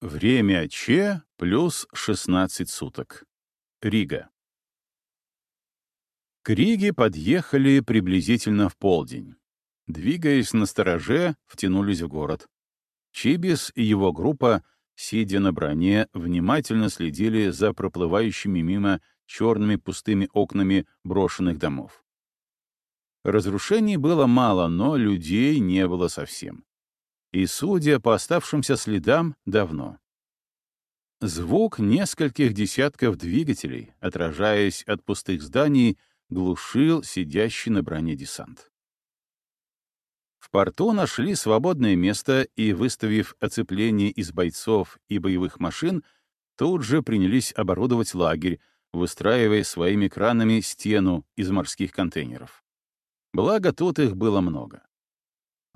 Время Че плюс 16 суток. Рига. К Риге подъехали приблизительно в полдень. Двигаясь на стороже, втянулись в город. Чибис и его группа, сидя на броне, внимательно следили за проплывающими мимо черными пустыми окнами брошенных домов. Разрушений было мало, но людей не было совсем и, судя по оставшимся следам, давно. Звук нескольких десятков двигателей, отражаясь от пустых зданий, глушил сидящий на броне десант. В порту нашли свободное место и, выставив оцепление из бойцов и боевых машин, тут же принялись оборудовать лагерь, выстраивая своими кранами стену из морских контейнеров. Благо, тут их было много.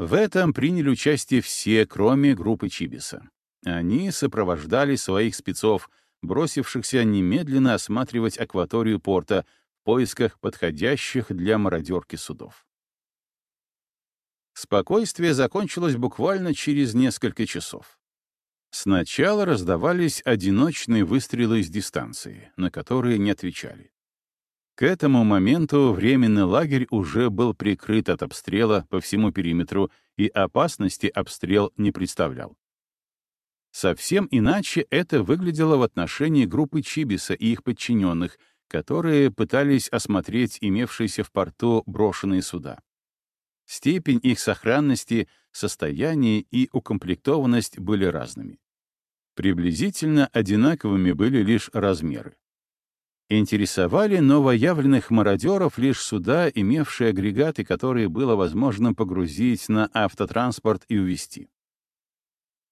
В этом приняли участие все, кроме группы Чибиса. Они сопровождали своих спецов, бросившихся немедленно осматривать акваторию порта в поисках подходящих для мародерки судов. Спокойствие закончилось буквально через несколько часов. Сначала раздавались одиночные выстрелы с дистанции, на которые не отвечали. К этому моменту временный лагерь уже был прикрыт от обстрела по всему периметру и опасности обстрел не представлял. Совсем иначе это выглядело в отношении группы Чибиса и их подчиненных, которые пытались осмотреть имевшиеся в порту брошенные суда. Степень их сохранности, состояние и укомплектованность были разными. Приблизительно одинаковыми были лишь размеры. Интересовали новоявленных мародеров лишь суда, имевшие агрегаты, которые было возможно погрузить на автотранспорт и увезти.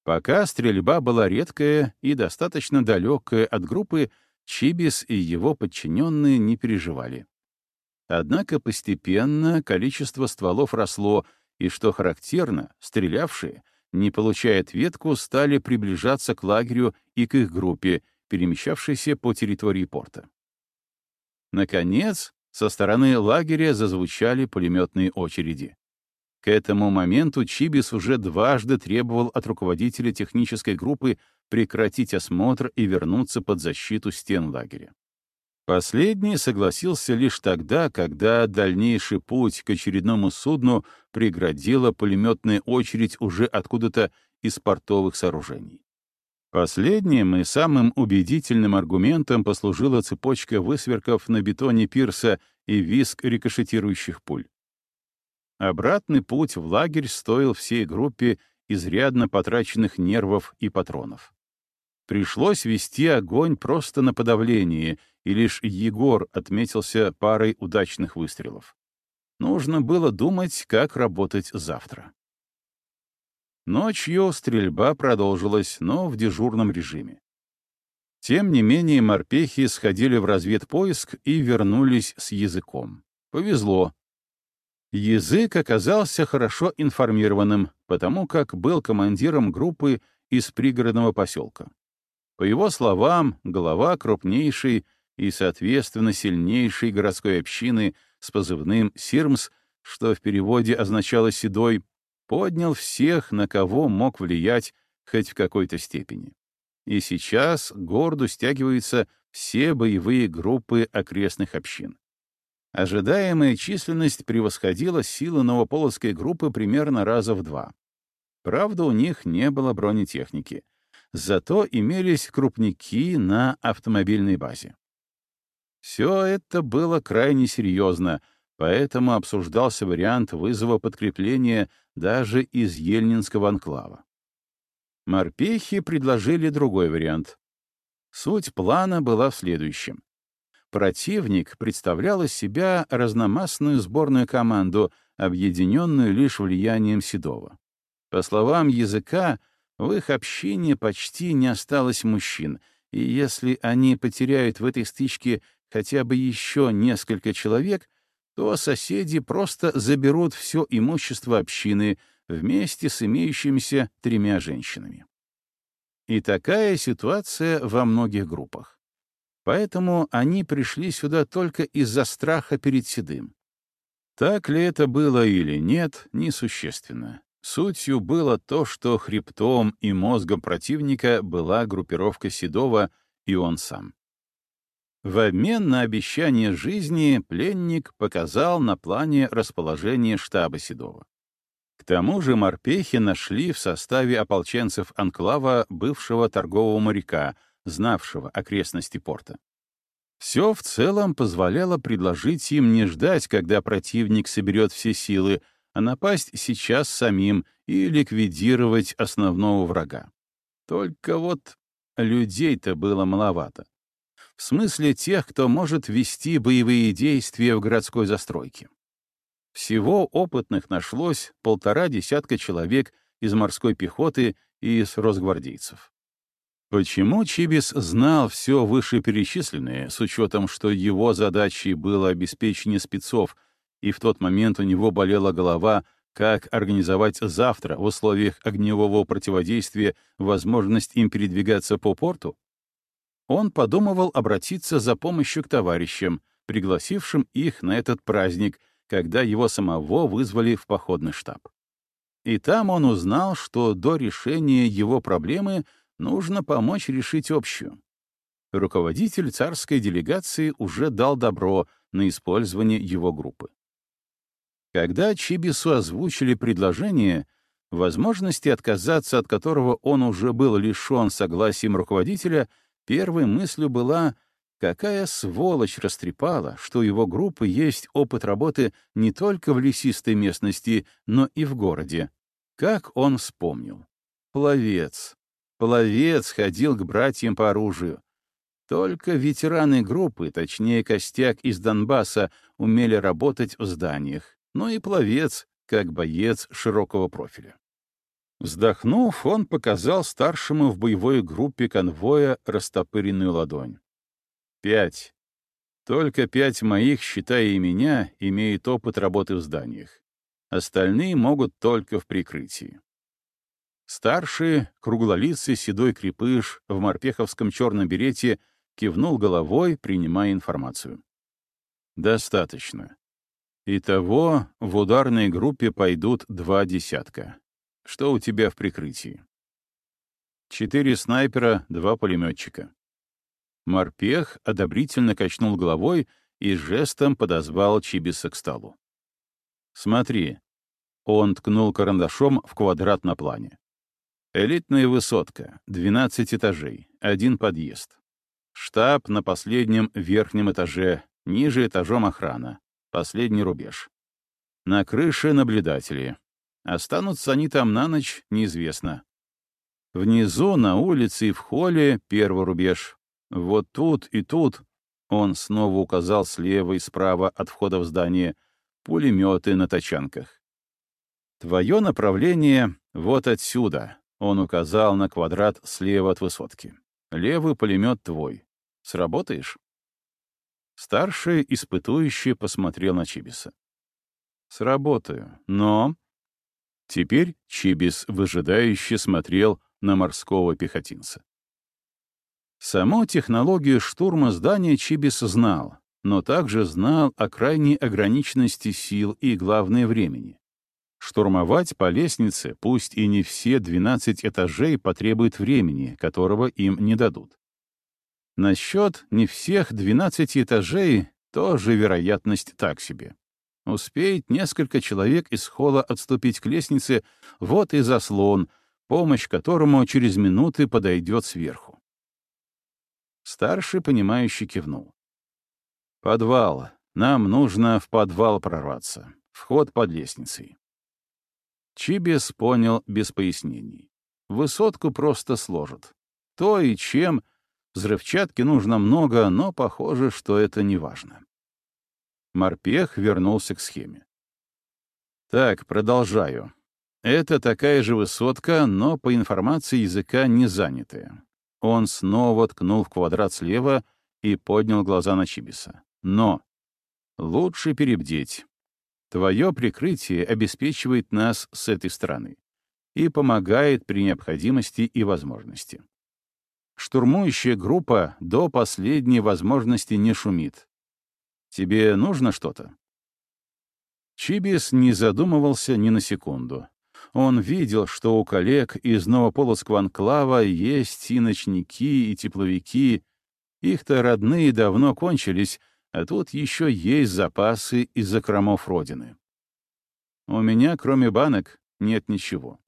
Пока стрельба была редкая и достаточно далекая от группы, Чибис и его подчиненные не переживали. Однако постепенно количество стволов росло, и, что характерно, стрелявшие, не получая ответку, стали приближаться к лагерю и к их группе, перемещавшейся по территории порта. Наконец, со стороны лагеря зазвучали пулеметные очереди. К этому моменту Чибис уже дважды требовал от руководителя технической группы прекратить осмотр и вернуться под защиту стен лагеря. Последний согласился лишь тогда, когда дальнейший путь к очередному судну преградила пулеметная очередь уже откуда-то из портовых сооружений. Последним и самым убедительным аргументом послужила цепочка высверков на бетоне пирса и виск рикошетирующих пуль. Обратный путь в лагерь стоил всей группе изрядно потраченных нервов и патронов. Пришлось вести огонь просто на подавление, и лишь Егор отметился парой удачных выстрелов. Нужно было думать, как работать завтра. Ночью стрельба продолжилась, но в дежурном режиме. Тем не менее, морпехи сходили в разведпоиск и вернулись с языком. Повезло. Язык оказался хорошо информированным, потому как был командиром группы из пригородного поселка. По его словам, глава крупнейшей и, соответственно, сильнейшей городской общины с позывным «Сирмс», что в переводе означало «седой», поднял всех, на кого мог влиять хоть в какой-то степени. И сейчас к городу стягиваются все боевые группы окрестных общин. Ожидаемая численность превосходила силы Новополоцкой группы примерно раза в два. Правда, у них не было бронетехники. Зато имелись крупники на автомобильной базе. Все это было крайне серьезно, поэтому обсуждался вариант вызова подкрепления даже из Ельнинского анклава. Морпехи предложили другой вариант. Суть плана была в следующем. Противник представлял из себя разномастную сборную команду, объединенную лишь влиянием Седова. По словам языка, в их общине почти не осталось мужчин, и если они потеряют в этой стычке хотя бы еще несколько человек — то соседи просто заберут все имущество общины вместе с имеющимися тремя женщинами. И такая ситуация во многих группах. Поэтому они пришли сюда только из-за страха перед Седым. Так ли это было или нет, несущественно. Сутью было то, что хребтом и мозгом противника была группировка Седова и он сам. В обмен на обещание жизни пленник показал на плане расположение штаба Седова. К тому же морпехи нашли в составе ополченцев Анклава бывшего торгового моряка, знавшего окрестности порта. Все в целом позволяло предложить им не ждать, когда противник соберет все силы, а напасть сейчас самим и ликвидировать основного врага. Только вот людей-то было маловато. В смысле тех, кто может вести боевые действия в городской застройке. Всего опытных нашлось полтора десятка человек из морской пехоты и из росгвардейцев. Почему Чибис знал все вышеперечисленное, с учетом, что его задачей было обеспечение спецов, и в тот момент у него болела голова, как организовать завтра в условиях огневого противодействия возможность им передвигаться по порту? Он подумывал обратиться за помощью к товарищам, пригласившим их на этот праздник, когда его самого вызвали в походный штаб. И там он узнал, что до решения его проблемы нужно помочь решить общую. Руководитель царской делегации уже дал добро на использование его группы. Когда Чибису озвучили предложение, возможности отказаться от которого он уже был лишен согласием руководителя, первой мыслью была — Какая сволочь растрепала, что у его группы есть опыт работы не только в лесистой местности, но и в городе. Как он вспомнил. Пловец. Пловец ходил к братьям по оружию. Только ветераны группы, точнее костяк из Донбасса, умели работать в зданиях, но и пловец, как боец широкого профиля. Вздохнув, он показал старшему в боевой группе конвоя растопыренную ладонь. Пять. Только пять моих, считая и меня, имеют опыт работы в зданиях. Остальные могут только в прикрытии. Старший, круглолицый седой крепыш в морпеховском черном берете кивнул головой, принимая информацию. «Достаточно. Итого в ударной группе пойдут два десятка. Что у тебя в прикрытии?» «Четыре снайпера, два пулеметчика. Морпех одобрительно качнул головой и жестом подозвал Чибиса к столу. «Смотри». Он ткнул карандашом в квадрат на плане. «Элитная высотка, 12 этажей, один подъезд. Штаб на последнем верхнем этаже, ниже этажом охрана, последний рубеж. На крыше наблюдатели. Останутся они там на ночь, неизвестно. Внизу, на улице и в холле — первый рубеж, вот тут и тут, он снова указал слева и справа от входа в здание, пулеметы на тачанках. Твое направление вот отсюда, он указал на квадрат слева от высотки. Левый пулемет твой. Сработаешь? Старший испытующий посмотрел на Чибиса. «Сработаю, но...» Теперь Чибис выжидающе смотрел на морского пехотинца. Саму технологию штурма здания Чибис знал, но также знал о крайней ограниченности сил и, главное, времени. Штурмовать по лестнице, пусть и не все 12 этажей, потребует времени, которого им не дадут. Насчет не всех 12 этажей тоже вероятность так себе. Успеет несколько человек из холла отступить к лестнице, вот и заслон, помощь которому через минуты подойдет сверху. Старший, понимающий, кивнул. «Подвал. Нам нужно в подвал прорваться. Вход под лестницей». Чибис понял без пояснений. Высотку просто сложат. То и чем. Взрывчатки нужно много, но похоже, что это не важно. Морпех вернулся к схеме. Так, продолжаю. Это такая же высотка, но по информации языка не занятая. Он снова ткнул в квадрат слева и поднял глаза на Чибиса. «Но! Лучше перебдеть. Твое прикрытие обеспечивает нас с этой стороны и помогает при необходимости и возможности. Штурмующая группа до последней возможности не шумит. Тебе нужно что-то?» Чибис не задумывался ни на секунду. Он видел, что у коллег из Новополоцкого анклава есть и ночники, и тепловики. Их-то родные давно кончились, а тут еще есть запасы из закромов Родины. У меня, кроме банок, нет ничего.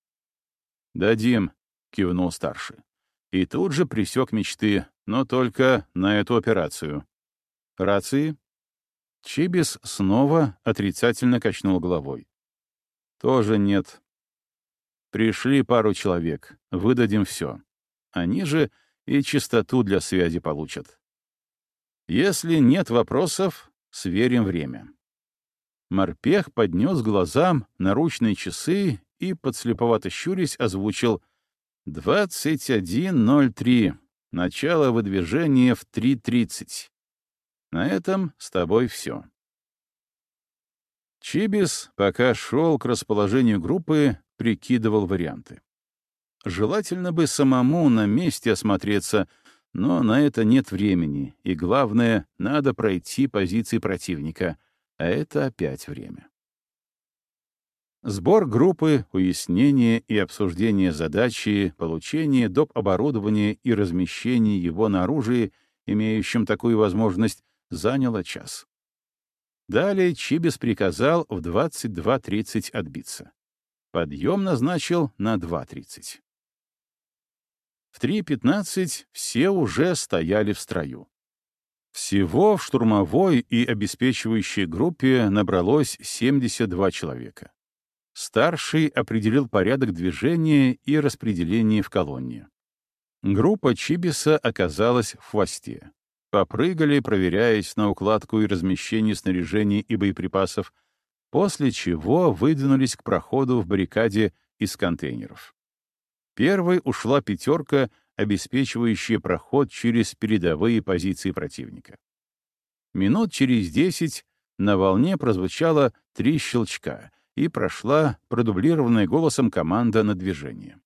«Дадим», — кивнул старший. И тут же присек мечты, но только на эту операцию. «Рации?» Чибис снова отрицательно качнул головой. «Тоже нет. Пришли пару человек, выдадим все. Они же и чистоту для связи получат. Если нет вопросов, сверим время». Морпех поднес глазам наручные часы и, подслеповато щурясь, озвучил «21.03. Начало выдвижения в 3.30. На этом с тобой все». Чибис, пока шел к расположению группы, прикидывал варианты. Желательно бы самому на месте осмотреться, но на это нет времени, и главное, надо пройти позиции противника — а это опять время. Сбор группы, уяснение и обсуждение задачи, получение доп. оборудования и размещение его на оружии, имеющем такую возможность, заняло час. Далее Чибис приказал в 22.30 отбиться. Подъем назначил на 2.30. В 3.15 все уже стояли в строю. Всего в штурмовой и обеспечивающей группе набралось 72 человека. Старший определил порядок движения и распределения в колонне. Группа Чибиса оказалась в хвосте. Попрыгали, проверяясь на укладку и размещение снаряжения и боеприпасов, после чего выдвинулись к проходу в баррикаде из контейнеров. Первой ушла пятерка обеспечивающие проход через передовые позиции противника. Минут через десять на волне прозвучало три щелчка, и прошла продублированная голосом команда на движение.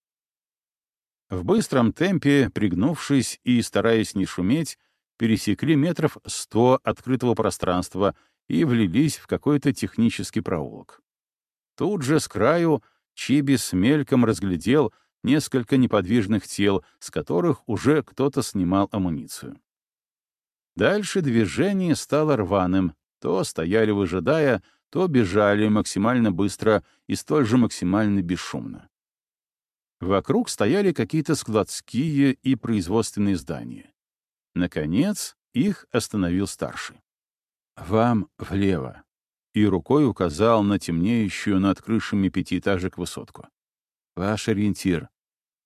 В быстром темпе, пригнувшись и стараясь не шуметь, пересекли метров сто открытого пространства и влились в какой-то технический проулок. Тут же с краю Чибис мельком разглядел — несколько неподвижных тел, с которых уже кто-то снимал амуницию. Дальше движение стало рваным, то стояли выжидая, то бежали максимально быстро и столь же максимально бесшумно. Вокруг стояли какие-то складские и производственные здания. Наконец, их остановил старший. «Вам влево», и рукой указал на темнеющую над крышами пятиэтажек высотку. «Ваш ориентир.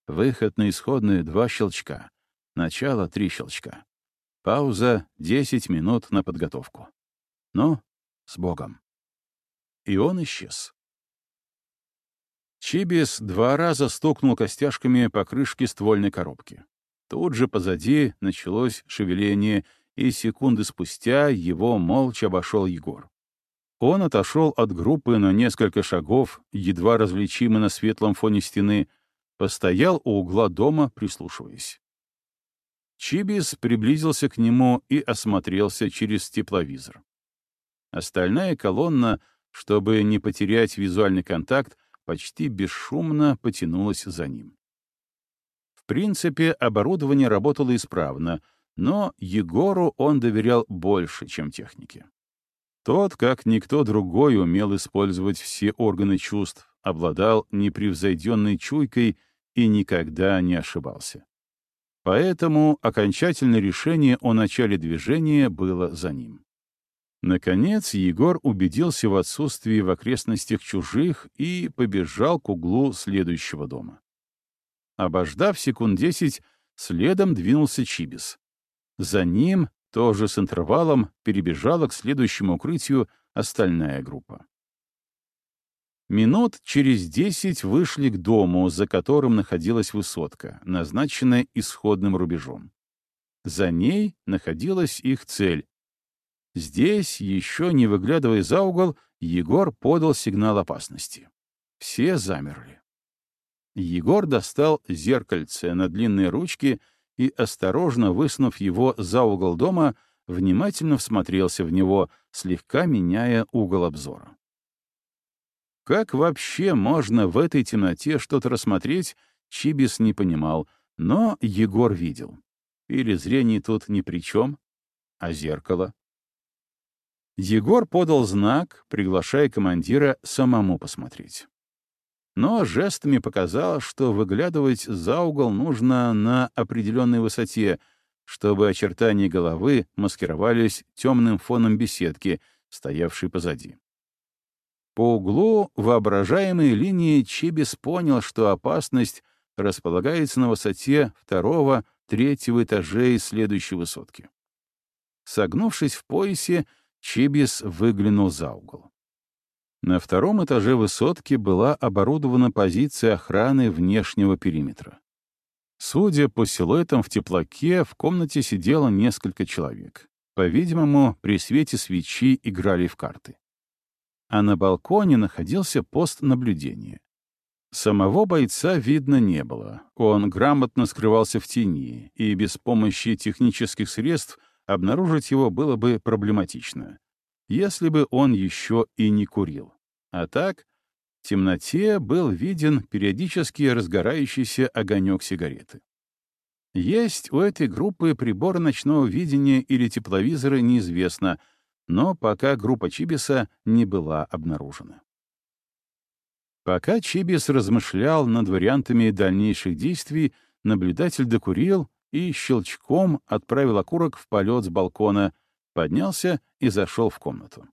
Выход на исходную — два щелчка. Начало — три щелчка. Пауза — десять минут на подготовку. Ну, с Богом. И он исчез. Чибис два раза стукнул костяшками по крышке ствольной коробки. Тут же позади началось шевеление, и секунды спустя его молча обошел Егор. Он отошел от группы на несколько шагов, едва различимый на светлом фоне стены, Постоял у угла дома, прислушиваясь. Чибис приблизился к нему и осмотрелся через тепловизор. Остальная колонна, чтобы не потерять визуальный контакт, почти бесшумно потянулась за ним. Принципе, оборудование работало исправно, но Егору он доверял больше, чем технике. Тот, как никто другой, умел использовать все органы чувств, обладал непревзойденной чуйкой и никогда не ошибался. Поэтому окончательное решение о начале движения было за ним. Наконец Егор убедился в отсутствии в окрестностях чужих и побежал к углу следующего дома. Обождав секунд десять, следом двинулся Чибис. За ним, тоже с интервалом, перебежала к следующему укрытию остальная группа. Минут через десять вышли к дому, за которым находилась высотка, назначенная исходным рубежом. За ней находилась их цель. Здесь, еще не выглядывая за угол, Егор подал сигнал опасности. Все замерли. Егор достал зеркальце на длинной ручке и, осторожно высунув его за угол дома, внимательно всмотрелся в него, слегка меняя угол обзора. Как вообще можно в этой темноте что-то рассмотреть, Чибис не понимал, но Егор видел. Или зрение тут ни при чем, а зеркало. Егор подал знак, приглашая командира самому посмотреть. Но жестами показал, что выглядывать за угол нужно на определенной высоте, чтобы очертания головы маскировались темным фоном беседки, стоявшей позади. По углу воображаемой линии Чибис понял, что опасность располагается на высоте второго-третьего этажей следующей высотки. Согнувшись в поясе, Чибис выглянул за угол. На втором этаже высотки была оборудована позиция охраны внешнего периметра. Судя по силуэтам в теплаке, в комнате сидело несколько человек. По-видимому, при свете свечи играли в карты. А на балконе находился пост наблюдения. Самого бойца видно не было. Он грамотно скрывался в тени, и без помощи технических средств обнаружить его было бы проблематично, если бы он еще и не курил. А так, в темноте был виден периодически разгорающийся огонек сигареты. Есть у этой группы приборы ночного видения или тепловизоры неизвестно, но пока группа Чибиса не была обнаружена. Пока Чибис размышлял над вариантами дальнейших действий, наблюдатель докурил и щелчком отправил окурок в полет с балкона, поднялся и зашел в комнату.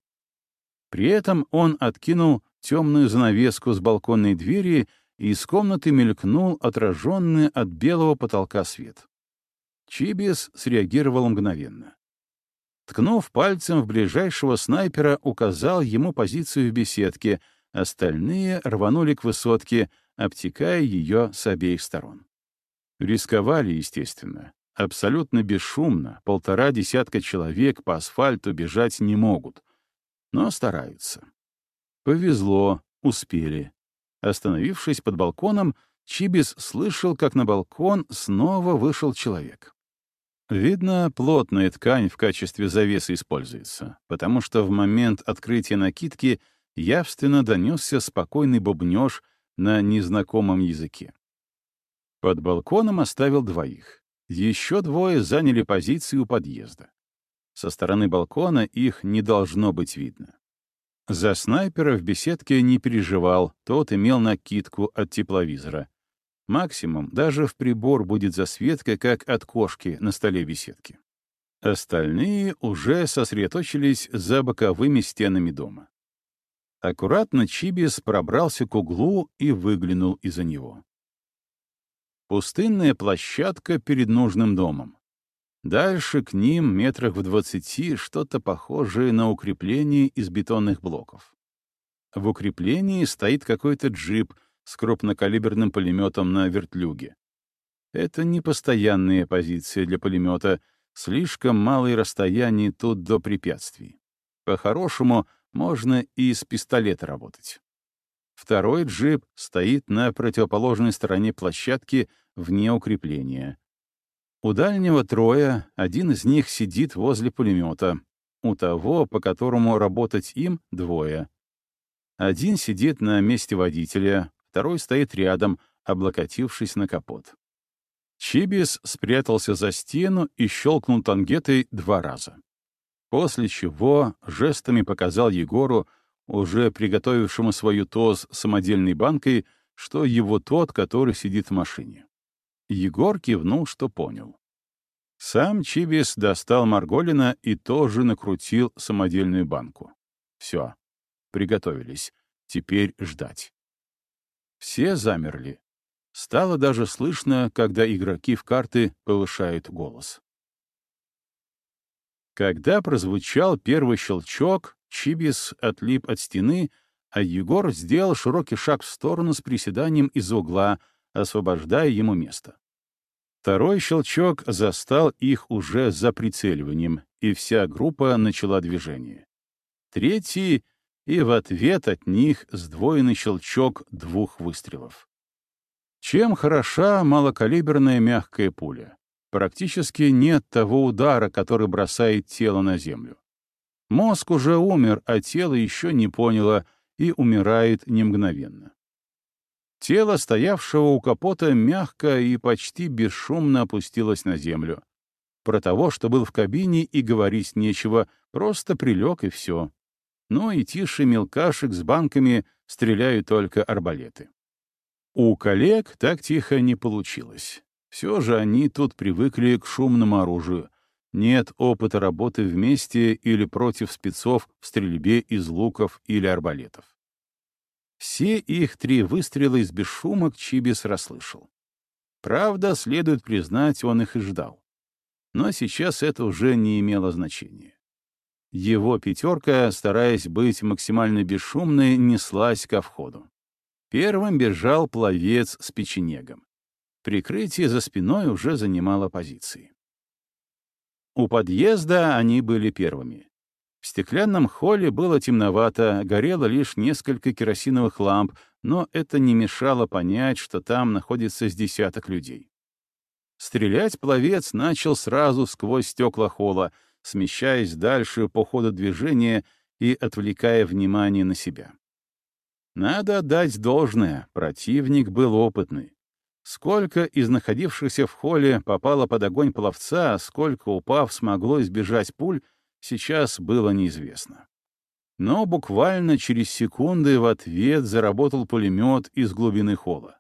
При этом он откинул темную занавеску с балконной двери, и из комнаты мелькнул отраженный от белого потолка свет. Чибис среагировал мгновенно. Ткнув пальцем в ближайшего снайпера, указал ему позицию в беседке — Остальные рванули к высотке, обтекая ее с обеих сторон. Рисковали, естественно. Абсолютно бесшумно, полтора десятка человек по асфальту бежать не могут. Но стараются. Повезло, успели. Остановившись под балконом, Чибис слышал, как на балкон снова вышел человек. Видно, плотная ткань в качестве завесы используется, потому что в момент открытия накидки — явственно донесся спокойный бубнёж на незнакомом языке. Под балконом оставил двоих. Еще двое заняли позиции у подъезда. Со стороны балкона их не должно быть видно. За снайпера в беседке не переживал, тот имел накидку от тепловизора. Максимум даже в прибор будет засветка, как от кошки на столе беседки. Остальные уже сосредоточились за боковыми стенами дома. Аккуратно Чибис пробрался к углу и выглянул из-за него. Пустынная площадка перед нужным домом. Дальше к ним, метрах в двадцати, что-то похожее на укрепление из бетонных блоков. В укреплении стоит какой-то джип с крупнокалиберным пулеметом на вертлюге. Это не постоянная позиция для пулемета, слишком малое расстояние тут до препятствий. По-хорошему, можно и с пистолета работать. Второй джип стоит на противоположной стороне площадки вне укрепления. У дальнего трое, один из них сидит возле пулемета. У того, по которому работать им, двое. Один сидит на месте водителя, второй стоит рядом, облокотившись на капот. Чибис спрятался за стену и щелкнул тангетой два раза после чего жестами показал Егору, уже приготовившему свою ТОЗ самодельной банкой, что его тот, который сидит в машине. Егор кивнул, что понял. Сам Чибис достал Марголина и тоже накрутил самодельную банку. Все, приготовились. Теперь ждать. Все замерли. Стало даже слышно, когда игроки в карты повышают голос. Когда прозвучал первый щелчок, Чибис отлип от стены, а Егор сделал широкий шаг в сторону с приседанием из угла, освобождая ему место. Второй щелчок застал их уже за прицеливанием, и вся группа начала движение. Третий — и в ответ от них сдвоенный щелчок двух выстрелов. Чем хороша малокалиберная мягкая пуля? Практически нет того удара, который бросает тело на землю. Мозг уже умер, а тело еще не поняло, и умирает не мгновенно. Тело стоявшего у капота мягко и почти бесшумно опустилось на землю. Про того, что был в кабине, и говорить нечего, просто прилег и все. Но и тише мелкашек с банками стреляют только арбалеты. У коллег так тихо не получилось. Все же они тут привыкли к шумному оружию. Нет опыта работы вместе или против спецов в стрельбе из луков или арбалетов. Все их три выстрела из бесшумок Чибис расслышал. Правда, следует признать, он их и ждал. Но сейчас это уже не имело значения. Его пятерка, стараясь быть максимально бесшумной, неслась ко входу. Первым бежал пловец с печенегом. Прикрытие за спиной уже занимало позиции. У подъезда они были первыми. В стеклянном холле было темновато, горело лишь несколько керосиновых ламп, но это не мешало понять, что там находится с десяток людей. Стрелять пловец начал сразу сквозь стекла холла, смещаясь дальше по ходу движения и отвлекая внимание на себя. Надо отдать должное, противник был опытный. Сколько из находившихся в холле попало под огонь пловца, сколько, упав, смогло избежать пуль, сейчас было неизвестно. Но буквально через секунды в ответ заработал пулемет из глубины холла.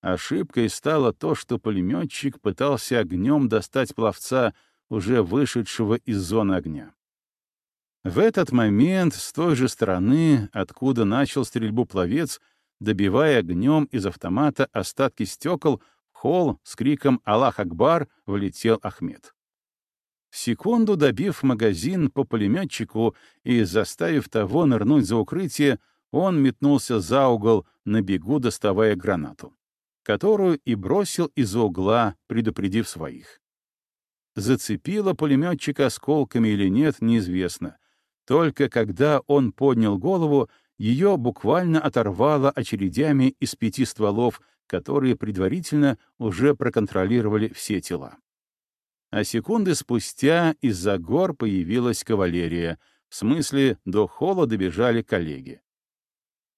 Ошибкой стало то, что пулеметчик пытался огнем достать пловца, уже вышедшего из зоны огня. В этот момент с той же стороны, откуда начал стрельбу пловец, добивая огнем из автомата остатки стекол, в холл с криком «Аллах Акбар!» влетел Ахмед. Секунду добив магазин по пулеметчику и заставив того нырнуть за укрытие, он метнулся за угол, на бегу доставая гранату, которую и бросил из-за угла, предупредив своих. Зацепило пулеметчика осколками или нет, неизвестно. Только когда он поднял голову, ее буквально оторвало очередями из пяти стволов, которые предварительно уже проконтролировали все тела. А секунды спустя из-за гор появилась кавалерия, в смысле, до холода бежали коллеги.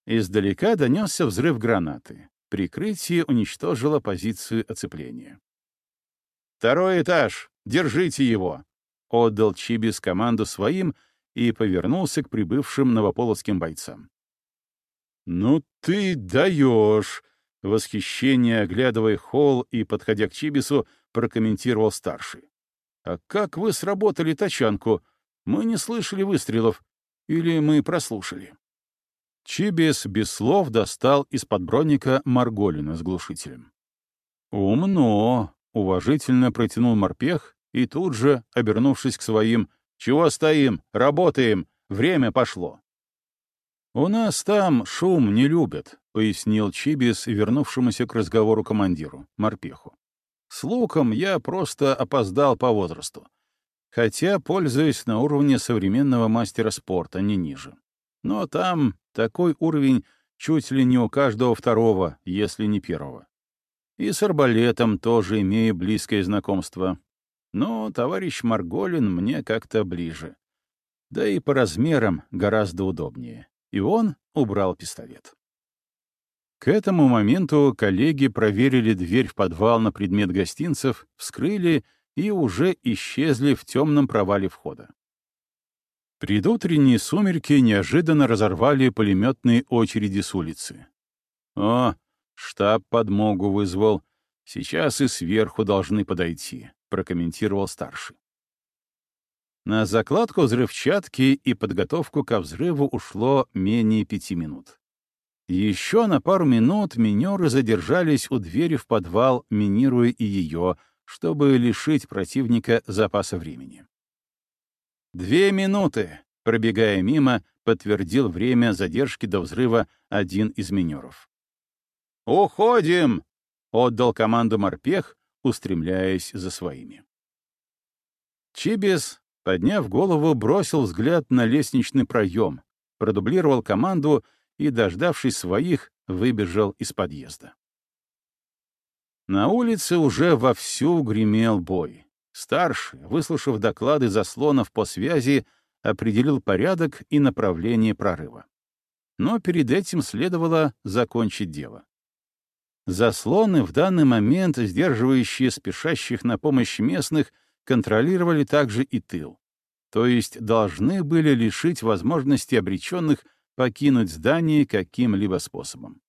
Издалека донесся взрыв гранаты. Прикрытие уничтожило позицию оцепления. «Второй этаж! Держите его!» — отдал Чибис команду своим и повернулся к прибывшим новополоцким бойцам. «Ну ты даешь!» — восхищение, оглядывая холл и подходя к Чибису, прокомментировал старший. «А как вы сработали тачанку? Мы не слышали выстрелов. Или мы прослушали?» Чибис без слов достал из-под броника Марголина с глушителем. «Умно!» — уважительно протянул морпех и тут же, обернувшись к своим, «Чего стоим? Работаем! Время пошло!» «У нас там шум не любят», — пояснил Чибис, вернувшемуся к разговору командиру, морпеху. С луком я просто опоздал по возрасту. Хотя пользуюсь на уровне современного мастера спорта, не ниже. Но там такой уровень чуть ли не у каждого второго, если не первого. И с арбалетом тоже имею близкое знакомство. Но товарищ Марголин мне как-то ближе. Да и по размерам гораздо удобнее. И он убрал пистолет. К этому моменту коллеги проверили дверь в подвал на предмет гостинцев, вскрыли и уже исчезли в темном провале входа. Предутренние сумерки неожиданно разорвали пулеметные очереди с улицы. «О, штаб подмогу вызвал. Сейчас и сверху должны подойти», — прокомментировал старший. На закладку взрывчатки и подготовку ко взрыву ушло менее пяти минут. Еще на пару минут минеры задержались у двери в подвал, минируя и ее, чтобы лишить противника запаса времени. «Две минуты!» — пробегая мимо, подтвердил время задержки до взрыва один из минеров. «Уходим!» — отдал команду морпех, устремляясь за своими. Чибис, подняв голову, бросил взгляд на лестничный проем, продублировал команду — и, дождавшись своих, выбежал из подъезда. На улице уже вовсю гремел бой. Старший, выслушав доклады заслонов по связи, определил порядок и направление прорыва. но перед этим следовало закончить дело. Заслоны, в данный момент сдерживающие спешащих на помощь местных, контролировали также и тыл, то есть должны были лишить возможности обреченных покинуть здание каким-либо способом.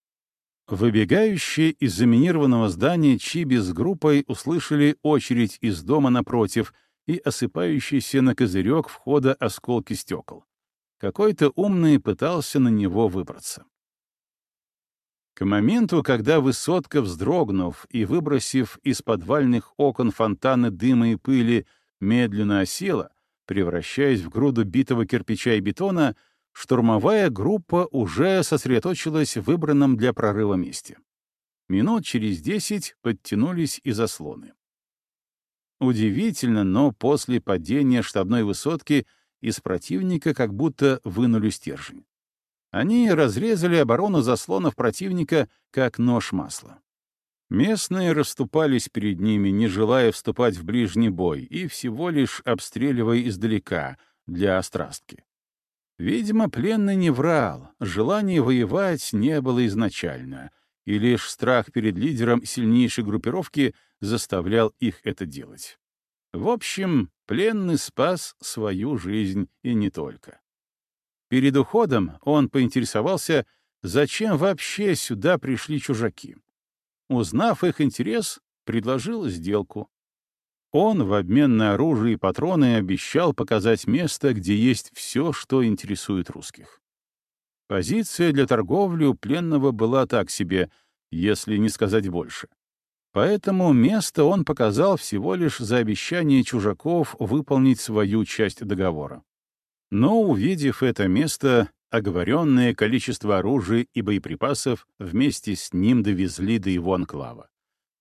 Выбегающие из заминированного здания Чиби с группой услышали очередь из дома напротив и осыпающийся на козырек входа осколки стекол. Какой-то умный пытался на него выбраться. К моменту, когда высотка, вздрогнув и выбросив из подвальных окон фонтаны дыма и пыли, медленно осела, превращаясь в груду битого кирпича и бетона, штурмовая группа уже сосредоточилась в выбранном для прорыва месте. Минут через десять подтянулись и заслоны. Удивительно, но после падения штабной высотки из противника как будто вынули стержень. Они разрезали оборону заслонов противника, как нож масла. Местные расступались перед ними, не желая вступать в ближний бой и всего лишь обстреливая издалека, для острастки. Видимо, пленный не врал, желания воевать не было изначально, и лишь страх перед лидером сильнейшей группировки заставлял их это делать. В общем, пленный спас свою жизнь и не только. Перед уходом он поинтересовался, зачем вообще сюда пришли чужаки. Узнав их интерес, предложил сделку. Он в обмен на оружие и патроны обещал показать место, где есть все, что интересует русских. Позиция для торговли у пленного была так себе, если не сказать больше. Поэтому место он показал всего лишь за обещание чужаков выполнить свою часть договора. Но, увидев это место, оговоренное количество оружия и боеприпасов вместе с ним довезли до его анклава.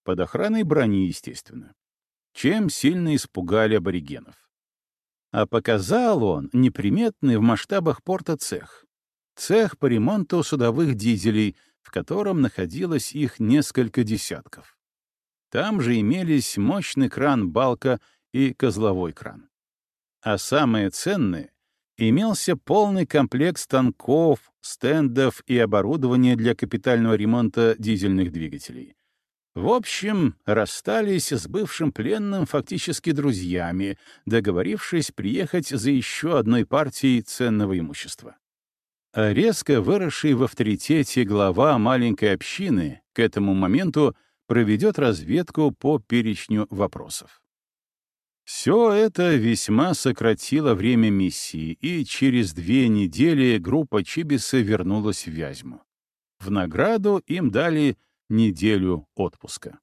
Под охраной брони, естественно. Чем сильно испугали аборигенов. А показал он неприметный в масштабах порта цех. Цех по ремонту судовых дизелей, в котором находилось их несколько десятков. Там же имелись мощный кран-балка и козловой кран. А самое ценное имелся полный комплект станков, стендов и оборудования для капитального ремонта дизельных двигателей. В общем, расстались с бывшим пленным фактически друзьями, договорившись приехать за еще одной партией ценного имущества. А резко выросший в авторитете глава маленькой общины к этому моменту проведет разведку по перечню вопросов. Все это весьма сократило время миссии, и через две недели группа Чибиса вернулась в Вязьму. В награду им дали неделю отпуска.